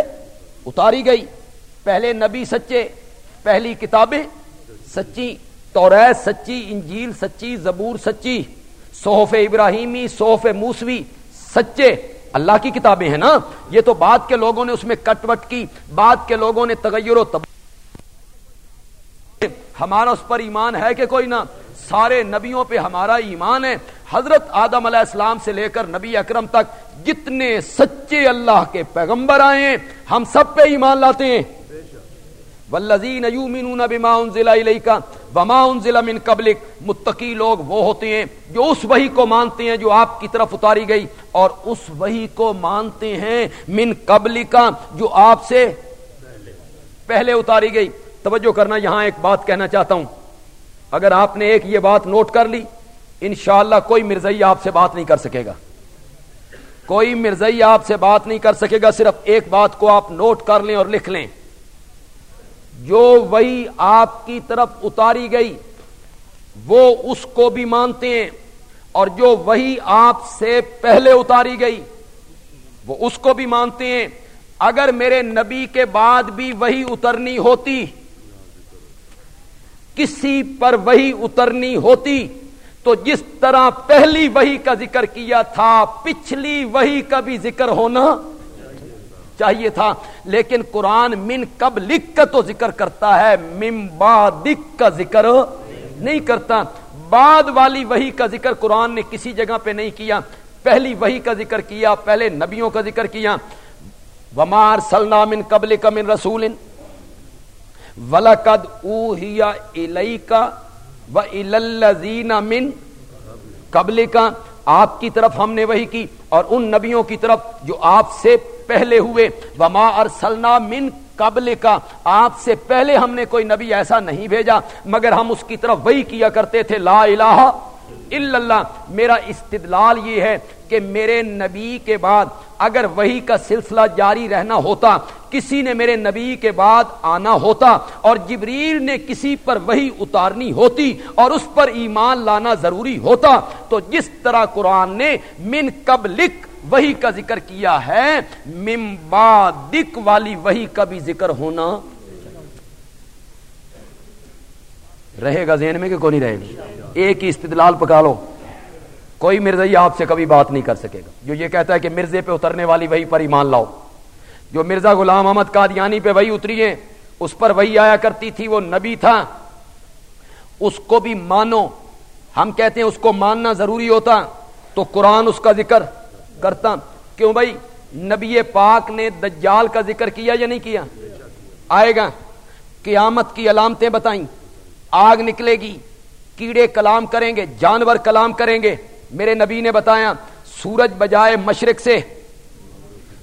اتاری گئی۔ پہلے نبی سچے، پہلی کتابیں سچی توریت سچی، انجیل سچی، زبور سچی، صحف ابراہیمی، صحف موسوی سچے۔ اللہ کی کتابیں ہیں نا؟ یہ تو بعد کے لوگوں نے اس میں کٹ وٹ کی، بعد کے لوگوں نے تغیر و تب ہمارا اس پر ایمان ہے کہ کوئی نہ، سارے نبیوں پہ ہمارا ایمان ہے۔ حضرت آدم علیہ السلام سے لے کر نبی اکرم تک جتنے سچے اللہ کے پیغمبر آئے ہیں، ہم سب پہ ایمان لاتے ہیں۔ والذین یؤمنون بما انزل الیک وما انزل من قبلک متقی لوگ وہ ہوتے ہیں جو اس وحی کو مانتے ہیں جو آپ کی طرف اتاری گئی، اور اس وحی کو مانتے ہیں من قبلکا جو آپ سے پہلے اتاری گئی۔ توجہ کرنا، یہاں ایک بات کہنا چاہتا ہوں۔ اگر آپ نے ایک یہ بات نوٹ کر لی، انشاءاللہ کوئی مرزئی آپ سے بات نہیں کر سکے گا۔ کوئی مرزئی آپ سے بات نہیں کر سکے گا، صرف ایک بات کو آپ نوٹ کر لیں اور لکھ لیں۔ جو وہی آپ کی طرف اتاری گئی، وہ اس کو بھی مانتے ہیں۔ اور جو وہی آپ سے پہلے اتاری گئی، وہ اس کو بھی مانتے ہیں۔ اگر میرے نبی کے بعد بھی وہی اترنی ہوتی کسی پر وہی اترنی ہوتی تو جس طرح پہلی وہی کا ذکر کیا تھا، پچھلی وہی کا بھی ذکر ہونا چاہیے تھا۔ لیکن قرآن من کب لکھ کا تو ذکر کرتا ہے، من بادک کا ذکر نہیں کرتا۔ بعد والی وہی کا ذکر قرآن نے کسی جگہ پہ نہیں کیا۔ پہلی وہی کا ذکر کیا، پہلے نبیوں کا ذکر کیا۔ ومار سلام قبل کا من رسول ولقد اوہیا الیکا و الزین من قبل کا آپ کی طرف ہم نے وہی کی اور ان نبیوں کی طرف جو آپ سے پہلے ہوئے۔ وما ارسلنا من قبل کا آپ سے پہلے ہم نے کوئی نبی ایسا نہیں بھیجا، مگر ہم اس کی طرف وہی کیا کرتے تھے۔ لا الہ اللہ، میرا استدلال یہ ہے کہ میرے نبی کے بعد اگر وہی کا سلسلہ جاری رہنا ہوتا، کسی نے میرے نبی کے بعد آنا ہوتا اور جبریل نے کسی پر وہی اتارنی ہوتی اور اس پر ایمان لانا ضروری ہوتا، تو جس طرح قرآن نے من قبلک وہی کا ذکر کیا ہے ممبادک والی وہی کا بھی ذکر ہونا رہے گا ذہن میں کہ کوئی نہیں رہے گا ایک ہی استدلال پکا لو۔ کوئی مرزائی آپ سے کبھی بات نہیں کر سکے گا۔ جو یہ کہتا ہے کہ مرزے پہ اترنے والی وہی پر ایمان لاؤ۔ جو مرزا غلام احمد قادیانی پہ وہی اتری ہے اس پر وہی آیا کرتی تھی، وہ نبی تھا۔ اس کو بھی مانو۔ ہم کہتے ہیں اس کو ماننا ضروری ہوتا، تو قرآن اس کا ذکر کرتا۔ کیوں بھائی؟ نبی پاک نے دجال کا ذکر کیا یا نہیں کیا؟ آئے گا۔ قیامت کی علامتیں بتائیں۔ آگ نکلے گی۔ کیڑے کلام کریں گے، جانور کلام کریں گے۔ میرے نبی نے بتایا، سورج بجائے مشرق سے،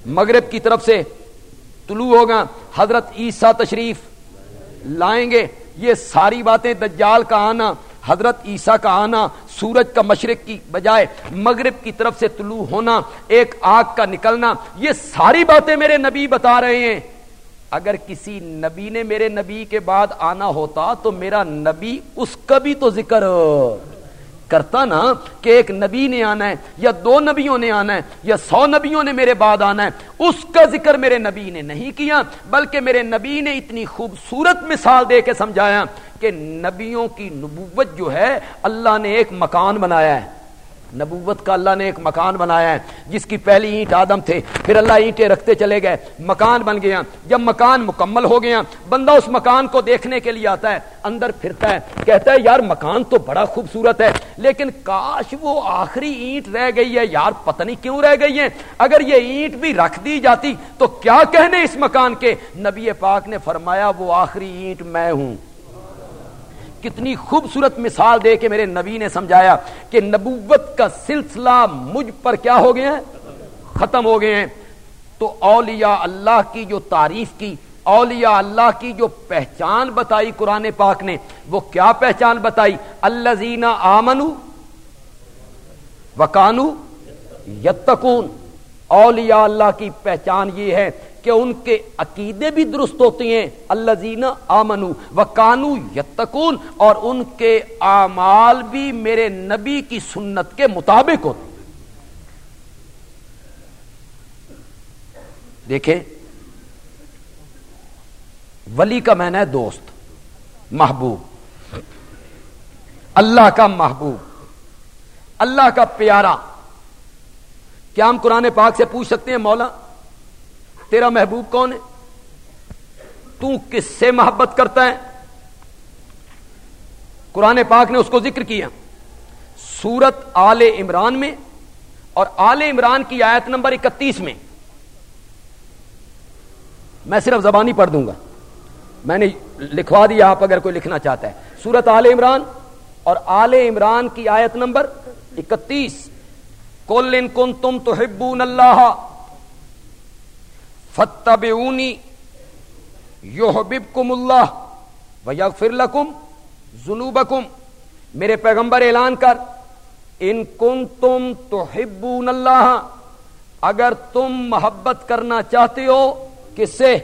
مغرب کی طرف سے طلوع ہوگا۔ حضرت عیسیٰ تشریف لائیں گے۔ یہ ساری باتیں دجال کا آنا، حضرت عیسیٰ کا آنا، سورج کا مشرق کی بجائے مغرب کی طرف سے طلوع ہونا، ایک آگ کا نکلنا، یہ ساری باتیں میرے نبی بتا رہے ہیں۔ اگر کسی نبی نے میرے نبی کے بعد آنا ہوتا تو میرا نبی اس کا بھی تو ذکر کرتا نا کہ ایک نبی نے آنا ہے، یا دو نبیوں نے آنا ہے، یا سو نبیوں نے میرے بعد آنا ہے۔ اس کا ذکر میرے نبی نے نہیں کیا، بلکہ میرے نبی نے اتنی خوبصورت مثال دے کے سمجھایا کہ نبیوں کی نبوت جو ہے، اللہ نے ایک مکان بنایا ہے۔ نبوت کا اللہ نے ایک مکان بنایا ہے، جس کی پہلی اینٹ آدم تھے، پھر اللہ اینٹیں رکھتے چلے گئے، مکان بن گیا۔ جب مکان مکمل ہو گیا، بندہ اس مکان کو دیکھنے کے لیے آتا ہے، اندر پھرتا ہے، کہتا ہے، یار، مکان تو بڑا خوبصورت ہے، لیکن کاش وہ آخری اینٹ رہ گئی ہے، یار، پتہ نہیں کیوں رہ گئی ہے۔ اگر یہ اینٹ بھی رکھ دی جاتی، تو کیا کہنے اس مکان کے؟ نبی پاک نے فرمایا، وہ آخری اینٹ میں ہوں۔ کتنی خوبصورت مثال دے کے میرے نبی نے سمجھایا کہ نبوت کا سلسلہ مجھ پر کیا ہو گیا ختم ہو گئے ہیں۔ تو اولیاء اللہ کی جو تعریف کی، اولیاء اللہ کی جو پہچان بتائی قرآن پاک نے، وہ کیا پہچان بتائی؟ اللہ زینا آمنو وکانو یتکون اولیاء اللہ کی پہچان یہ ہے کہ ان کے عقیدے بھی درست ہوتے ہیں۔ اللہ زینا آمنو و کانو یتکون اور ان کے اعمال بھی میرے نبی کی سنت کے مطابق ہوتے دیکھیں، ولی کا میں نے دوست، محبوب۔ اللہ کا محبوب، اللہ کا پیارا۔ کیا ہم قرآن پاک سے پوچھ سکتے ہیں، مولا؟ تیرا محبوب کون ہے؟ تو کس سے محبت کرتا ہے؟ قرآن پاک نے اس کو ذکر کیا۔ سورت آل عمران میں اور آل عمران کی آیت نمبر اکتیس میں۔ میں صرف زبانی پڑھ دوں گا۔ میں نے لکھوا دیا، آپ اگر کوئی لکھنا چاہتا ہے۔ سورت آل عمران اور آل عمران کی آیت نمبر اکتیس۔ کول ان کن تم تو اللہ۔ ہبون اللہ فتبعونی یحببکم اللہ ویغفر لکم ذنوبکم۔ میرے پیغمبر اعلان کر، ان کن تم تو اللہ، اگر تم محبت کرنا چاہتے ہو، کس سے؟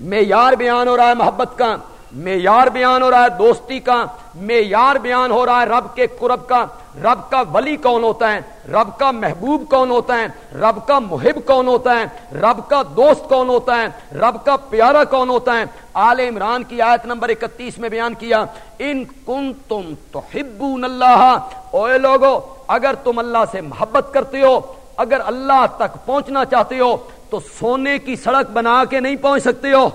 معیار بیان ہو رہا ہے محبت کا۔ معیار بیان ہو رہا ہے، دوستی کا معیار بیان ہو رہا ہے، رب کے قرب کا، رب کا ولی کون ہوتا ہے؟ رب کا محبوب کون ہوتا ہے؟ رب کا محب کون ہوتا ہے؟ رب کا دوست کون ہوتا ہے؟ رب کا پیارا کون ہوتا ہے؟ آل عمران کی آیت نمبر اکتیس میں بیان کیا، ان کن تم تو اللہ، اوے لوگو، اگر تم اللہ سے محبت کرتے ہو، اگر اللہ تک پہنچنا چاہتے ہو، تو سونے کی سڑک بنا کے نہیں پہنچ سکتے ہو۔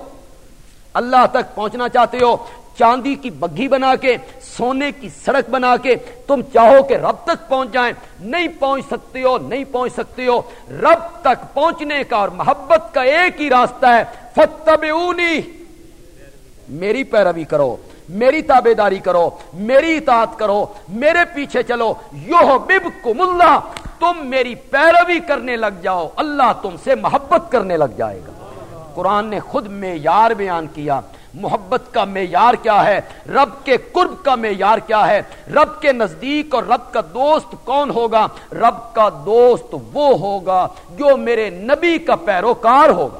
اللہ تک پہنچنا چاہتے ہو، چاندی کی بگھی بنا کے، سونے کی سڑک بنا کے، تم چاہو کہ رب تک پہنچ جائیں۔ نہیں پہنچ سکتے ہو، نہیں پہنچ سکتے ہو۔ رب تک پہنچنے کا اور محبت کا ایک ہی راستہ ہے۔ فتبعونی میری پیروی کرو، میری تابے داری کرو، میری اطاعت کرو، میرے پیچھے چلو۔ یو بب اللہ۔ تم میری پیروی کرنے لگ جاؤ۔ اللہ تم سے محبت کرنے لگ جائے گا۔ قرآن نے خود معیار بیان کیا۔ محبت کا معیار کیا ہے؟ رب کے قرب کا معیار کیا ہے؟ رب کے نزدیک اور رب کا دوست کون ہوگا؟ رب کا دوست وہ ہوگا جو میرے نبی کا پیروکار ہوگا۔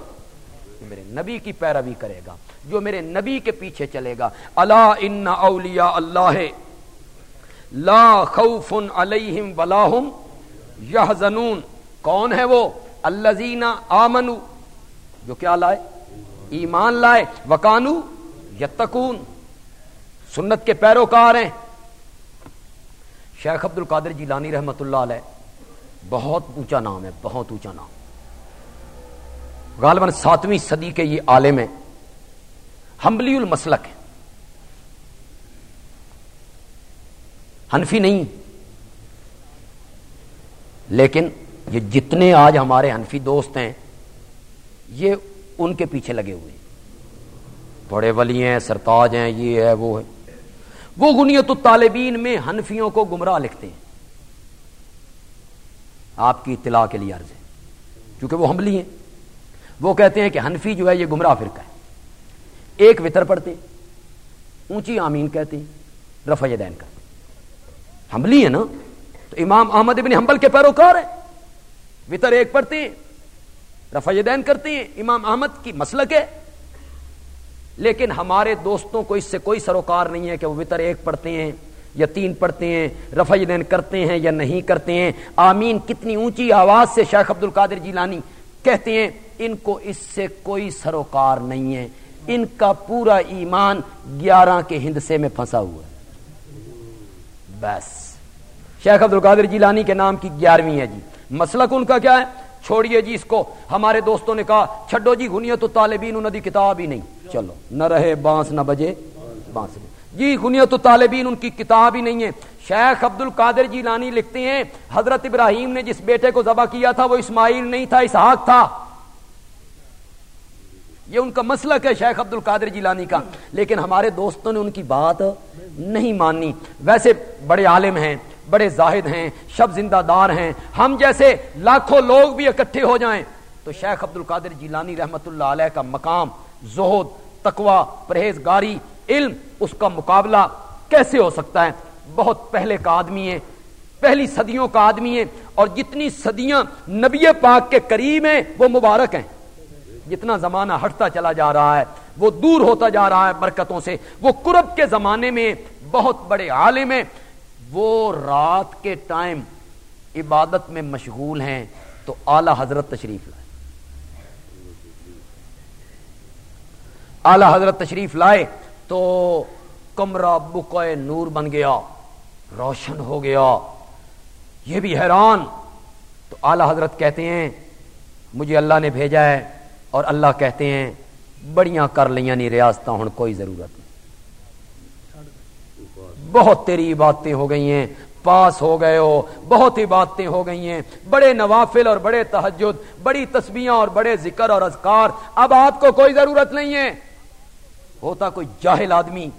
میرے نبی کی پیروی کرے گا۔ جو میرے نبی کے پیچھے چلے گا۔ اللہ ان اولیاء اللہ لا خوف علیہم ولاحم یحزنون۔ کون ہے وہ؟ الذین آمنو جو کیا لائے؟ ایمان لائے۔ وکانو یتکون سنت کے پیروکار ہیں۔ شیخ عبد القادر جی لانی رحمت اللہ علیہ، بہت اونچا نام ہے، بہت اونچا نام۔ غالباً ساتویں صدی کے یہ عالم ہے ہمبلی المسلک ہے ہنفی نہیں۔ لیکن یہ جتنے آج ہمارے ہنفی دوست ہیں یہ ان کے پیچھے لگے ہوئے ہیں۔ بڑے ولی ہیں، سرتاج ہیں، یہ ہے، وہ ہے۔ وہ گنیت الطالبین میں ہنفیوں کو گمراہ لکھتے ہیں۔ آپ کی اطلاع کے لیے عرض ہے۔ کیونکہ وہ حملی ہیں۔ وہ کہتے ہیں کہ ہنفی جو ہے، یہ گمراہ فرقہ ہے۔ ایک وطر پڑھتے اونچی آمین کہتے ہیں، رفع دین کا حملی ہے نا؟ تو امام احمد ابن حنبل کے پیروکار ہے وطر ایک پڑھتے ہیں۔ رفع دین کرتے ہیں، امام احمد کی مسلک ہے۔ لیکن ہمارے دوستوں کو اس سے کوئی سروکار نہیں ہے کہ وہ وطر ایک پڑھتے ہیں یا تین پڑھتے ہیں، رفع دین کرتے ہیں یا نہیں کرتے ہیں۔ آمین، کتنی اونچی آواز سے شیخ عبد القادر جیلانی کہتے ہیں، ان کو اس سے کوئی سروکار نہیں ہے۔ ان کا پورا ایمان گیارہ کے ہندسے میں پھنسا ہوا ہے۔ بس۔ شیخ عبد القادر جیلانی کے نام کی گیارہویں ہے جی۔ مسلک ان کا کیا ہے؟ چھوڑیے جی اس کو۔ ہمارے دوستوں نے کہا، چھڈو جی گنیت طالبین انہوں نے کتاب ہی نہیں۔ چلو، نہ رہے بانس، نہ بجے بانس۔ جی گنیت طالبین ان کی کتاب ہی نہیں ہے۔ شیخ عبد القادر جی لانی لکھتے ہیں، حضرت ابراہیم نے جس بیٹے کو ذبح کیا تھا، وہ اسماعیل نہیں تھا، اسحاق تھا۔ یہ ان کا مسلک ہے شیخ عبد القادر جیلانی کا۔ لیکن ہمارے دوستوں نے ان کی بات نہیں مانی۔ ویسے بڑے عالم ہیں۔ بڑے زاہد ہیں، شب زندہ دار ہیں۔ ہم جیسے لاکھوں لوگ بھی اکٹھے ہو جائیں۔ تو شیخ عبد القادر جیلانی رحمت اللہ علیہ کا مقام، زہد تقوا پرہیزگاری، علم، اس کا مقابلہ کیسے ہو سکتا ہے؟ بہت پہلے کا آدمی ہے، پہلی صدیوں کا آدمی ہے اور جتنی صدیاں نبی پاک کے قریب ہیں، وہ مبارک ہیں۔ جتنا زمانہ ہٹتا چلا جا رہا ہے، وہ دور ہوتا جا رہا ہے برکتوں سے۔ وہ قرب کے زمانے میں بہت بڑے عالم ہیں۔ وہ رات کے ٹائم عبادت میں مشغول ہیں، تو اعلی حضرت تشریف لائے۔ اعلی حضرت تشریف لائے، تو کمرہ بکائے نور بن گیا، روشن ہو گیا۔ یہ بھی حیران۔ تو اعلی حضرت کہتے ہیں، مجھے اللہ نے بھیجا ہے اور اللہ کہتے ہیں، بڑیاں کر لیا نہیں یعنی ریاست ہوں، کوئی ضرورت نہیں۔ بہت تیری عبادتیں ہو گئی ہیں، پاس ہو گئے ہو، بہت ہی باتیں ہو گئی ہیں۔ بڑے نوافل اور بڑے تحجد بڑی تسبیاں اور بڑے ذکر اور اذکار۔ اب آپ کو کوئی ضرورت نہیں ہے۔ ہوتا کوئی جاہل آدمی،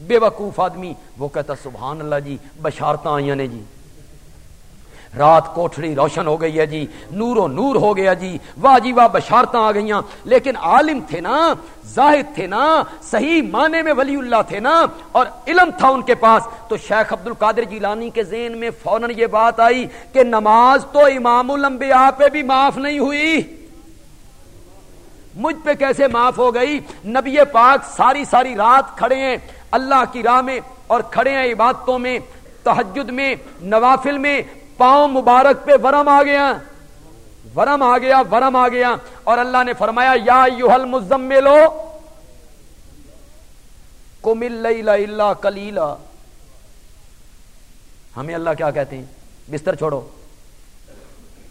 بے وقوف آدمی، وہ کہتا سبحان اللہ جی بشارتا آئی نے جی۔ رات کوٹڑی روشن ہو گئی ہے جی نور و نور ہو گیا جی۔ واہ جی واہ بشارت آ گئی لیکن عالم تھے نا، زاہد تھے نا، صحیح معنی میں ولی اللہ تھے نا۔ اور علم تھا ان کے پاس۔ تو شیخ عبد القادر جیلانی کے ذہن میں فوراً یہ بات آئی کہ نماز تو امام الانبیاء پہ بھی معاف نہیں ہوئی۔ مجھ پہ کیسے معاف ہو گئی؟ نبی پاک ساری ساری رات کھڑے ہیں اللہ کی راہ میں اور کھڑے ہیں عبادتوں میں تحجد میں، نوافل میں پاؤں مبارک پہ ورم آ گیا۔ ورم آ گیا، ورم آ گیا۔ اور اللہ نے فرمایا، یا یوہل مزملو کمل اللہ کلیلا ہمیں اللہ کیا کہتے ہیں؟ بستر چھوڑو۔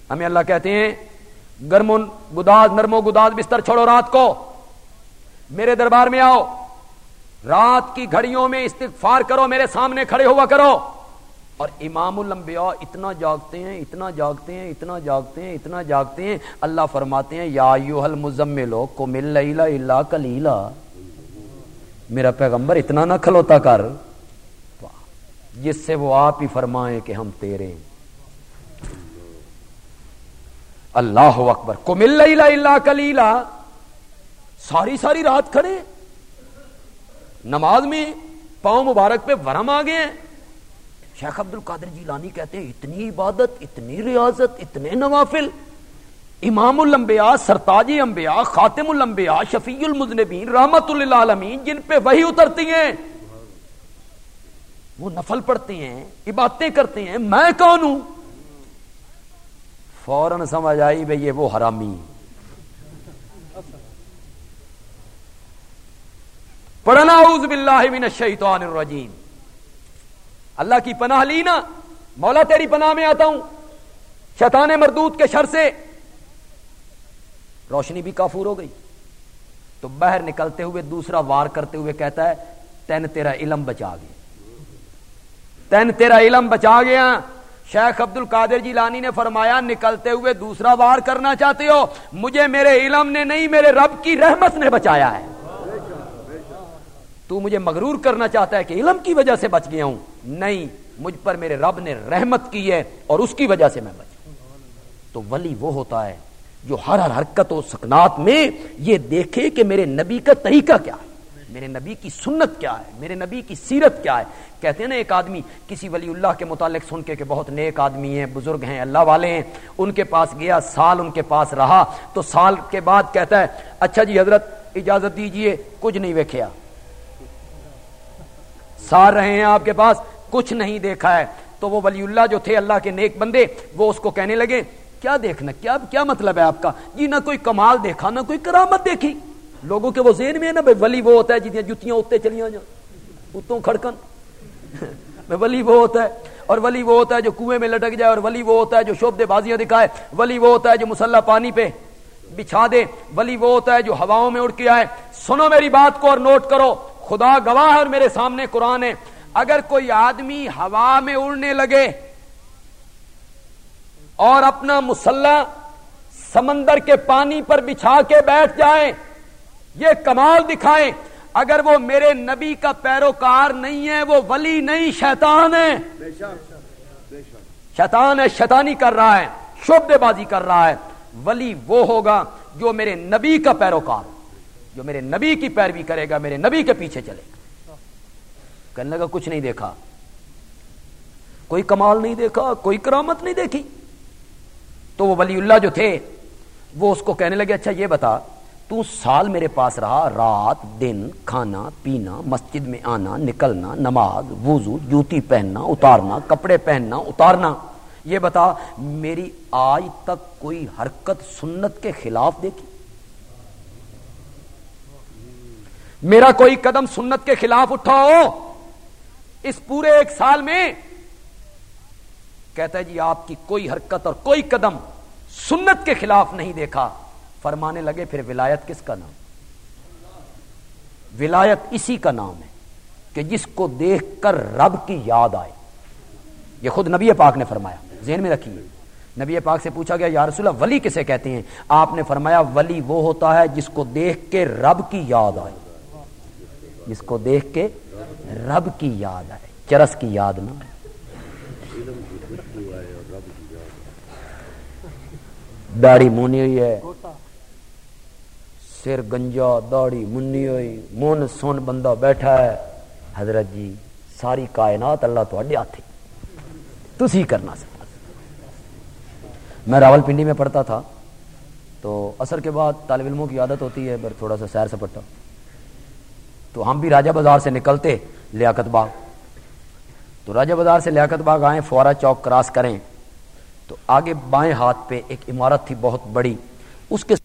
ہمیں اللہ کہتے ہیں، گرم گداز نرمو گداز بستر چھوڑو رات کو۔ میرے دربار میں آؤ۔ رات کی گھڑیوں میں استغفار کرو، میرے سامنے کھڑے ہوا کرو۔ اور امام الانبیاء اتنا جاگتے ہیں، اتنا جاگتے ہیں، اتنا جاگتے ہیں، اتنا جاگتے ہیں۔ اللہ فرماتے ہیں، یا مزملو کو مل اللہ کلیلا میرا پیغمبر، اتنا نہ کھلوتا کر۔ جس سے وہ آپ ہی فرمائیں کہ ہم تیرے اللہ اکبر۔ کو مل اللہ کلیلا ساری ساری رات کھڑے۔ نماز میں پاؤں مبارک پہ ورم آ گئے شیخ عبد القادر جی لانی کہتے ہیں، اتنی عبادت، اتنی ریاضت، اتنے نوافل۔ امام الانبیاء، سرتاج انبیاء، خاتم الانبیاء، شفیع المذنبین، رحمت للعالمین، جن پہ وہی اترتی ہیں۔ وہ نفل پڑھتے ہیں، عبادتیں کرتے ہیں۔ میں کون ہوں؟ فوراً سمجھ آئی بھئی یہ وہ حرامی۔ پڑھنا اعوذ باللہ من الشیطان الرجیم۔ اللہ کی پناہ لی نا، مولا تیری پناہ میں آتا ہوں۔ شیطان مردود کے شر سے روشنی بھی کافور ہو گئی۔ تو باہر نکلتے ہوئے دوسرا وار کرتے ہوئے کہتا ہے تین تیرا علم بچا گیا۔ تین تیرا علم بچا گیا۔ شیخ عبد القادر جی لانی نے فرمایا، نکلتے ہوئے دوسرا وار کرنا چاہتے ہو، مجھے میرے علم نے نہیں، میرے رب کی رحمت نے بچایا ہے۔ تو مجھے مغرور کرنا چاہتا ہے کہ علم کی وجہ سے بچ گیا ہوں۔ نہیں، مجھ پر میرے رب نے رحمت کی ہے اور اس کی وجہ سے میں بچ تو ولی وہ ہوتا ہے جو ہر ہر حرکت و سکنات میں یہ دیکھے کہ میرے نبی کا طریقہ کیا ہے، میرے نبی کی سنت کیا ہے، میرے نبی کی سیرت کیا ہے۔ کہتے ہیں نا ایک آدمی، کسی ولی اللہ کے متعلق سن کے کہ بہت نیک آدمی ہیں، بزرگ ہیں، اللہ والے ہیں، ان کے پاس گیا، سال ان کے پاس رہا۔ تو سال کے بعد کہتا ہے اچھا جی حضرت، اجازت دیجیے، کچھ نہیں ویکھیا۔ سار رہے ہیں آپ کے پاس کچھ نہیں دیکھا ہے۔ تو وہ ولی اللہ جو تھے، اللہ کے نیک بندے، وہ اس کو کہنے لگے، کیا دیکھنا، کیا کیا مطلب ہے آپ کا؟ جی نہ کوئی کمال دیکھا، نہ کوئی کرامت دیکھی۔ لوگوں کے وہ ذہن میں ہے نا، بھائی ولی وہ ہوتا ہے، جتنی جتیاں اتنے چلیاں جا اتوں کھڑکن۔ <laughs> ولی وہ ہوتا ہے۔ اور ولی وہ ہوتا ہے جو کنویں میں لٹک جائے، اور ولی وہ ہوتا ہے جو شوب بازیاں دکھائے۔ ولی وہ ہوتا ہے جو مسلح پانی پہ بچھا دے۔ ولی وہ ہوتا ہے جو ہواؤں میں اڑ کے آئے۔ سنو میری بات کو اور نوٹ کرو۔ خدا گواہ ہے اور میرے سامنے قرآن ہے۔ اگر کوئی آدمی ہوا میں اڑنے لگے اور اپنا مسلح سمندر کے پانی پر بچھا کے بیٹھ جائیں یہ کمال دکھائیں۔ اگر وہ میرے نبی کا پیروکار نہیں ہے، وہ ولی نہیں، شیطان ہے۔ شیطان ہے، شیطانی کر رہا ہے شبد بازی کر رہا ہے۔ ولی وہ ہوگا جو میرے نبی کا پیروکار، جو میرے نبی کی پیروی کرے گا، میرے نبی کے پیچھے چلے گا۔ کہنے لگا، کچھ نہیں دیکھا۔ کوئی کمال نہیں دیکھا، کوئی کرامت نہیں دیکھی۔ تو وہ ولی اللہ جو تھے، وہ اس کو کہنے لگے اچھا یہ بتا، تو سال میرے پاس رہا، رات، دن، کھانا، پینا، مسجد میں آنا، نکلنا، نماز، وضو، جوتی پہننا، اتارنا، کپڑے پہننا، اتارنا۔ یہ بتا، میری آج تک کوئی حرکت سنت کے خلاف دیکھی؟ میرا کوئی قدم سنت کے خلاف اٹھاؤ۔ اس پورے ایک سال میں کہتا ہے جی آپ کی کوئی حرکت اور کوئی قدم سنت کے خلاف نہیں دیکھا۔ فرمانے لگے، پھر ولایت کس کا نام؟ ولایت اسی کا نام ہے کہ جس کو دیکھ کر رب کی یاد آئے۔ یہ خود نبی پاک نے فرمایا، ذہن میں رکھیے۔ نبی پاک سے پوچھا گیا، یا رسول اللہ، ولی کسے کہتے ہیں؟ آپ نے فرمایا، ولی وہ ہوتا ہے جس کو دیکھ کے رب کی یاد آئے۔ جس کو دیکھ کے رب کی یاد آئے، چرس کی یاد نہ داڑھی مونی ہوئی ہے، سر گنجا، داڑھی منی ہوئی من سن بندہ بیٹھا ہے۔ حضرت جی ساری کائنات اللہ تھوڑے ہاتھ تھی کرنا سکتا میں راول پنڈی میں پڑھتا تھا، تو اثر کے بعد طالب علموں کی عادت ہوتی ہے پر تھوڑا سا سیر سے تو ہم بھی راجہ بازار سے نکلتے لیاقت باغ۔ تو راجہ بازار سے لیاقت باغ آئے فوارا چوک کراس کریں۔ تو آگے بائیں ہاتھ پہ ایک عمارت تھی بہت بڑی۔ اس کے